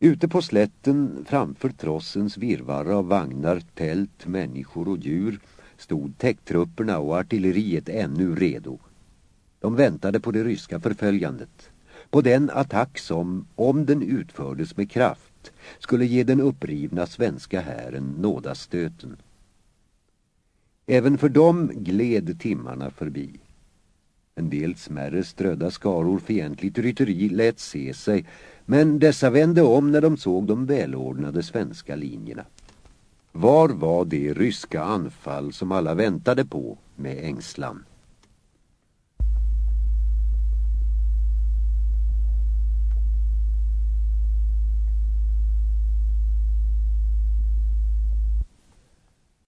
Ute på slätten framför trossens virvar av vagnar, tält, människor och djur stod täcktrupperna och artilleriet ännu redo. De väntade på det ryska förföljandet, på den attack som, om den utfördes med kraft, skulle ge den upprivna svenska hären nådastöten. Även för dem gled timmarna förbi. En del smärre strödda skaror fientligt rytteri lät se sig, men dessa vände om när de såg de välordnade svenska linjerna. Var var det ryska anfall som alla väntade på med ängslan?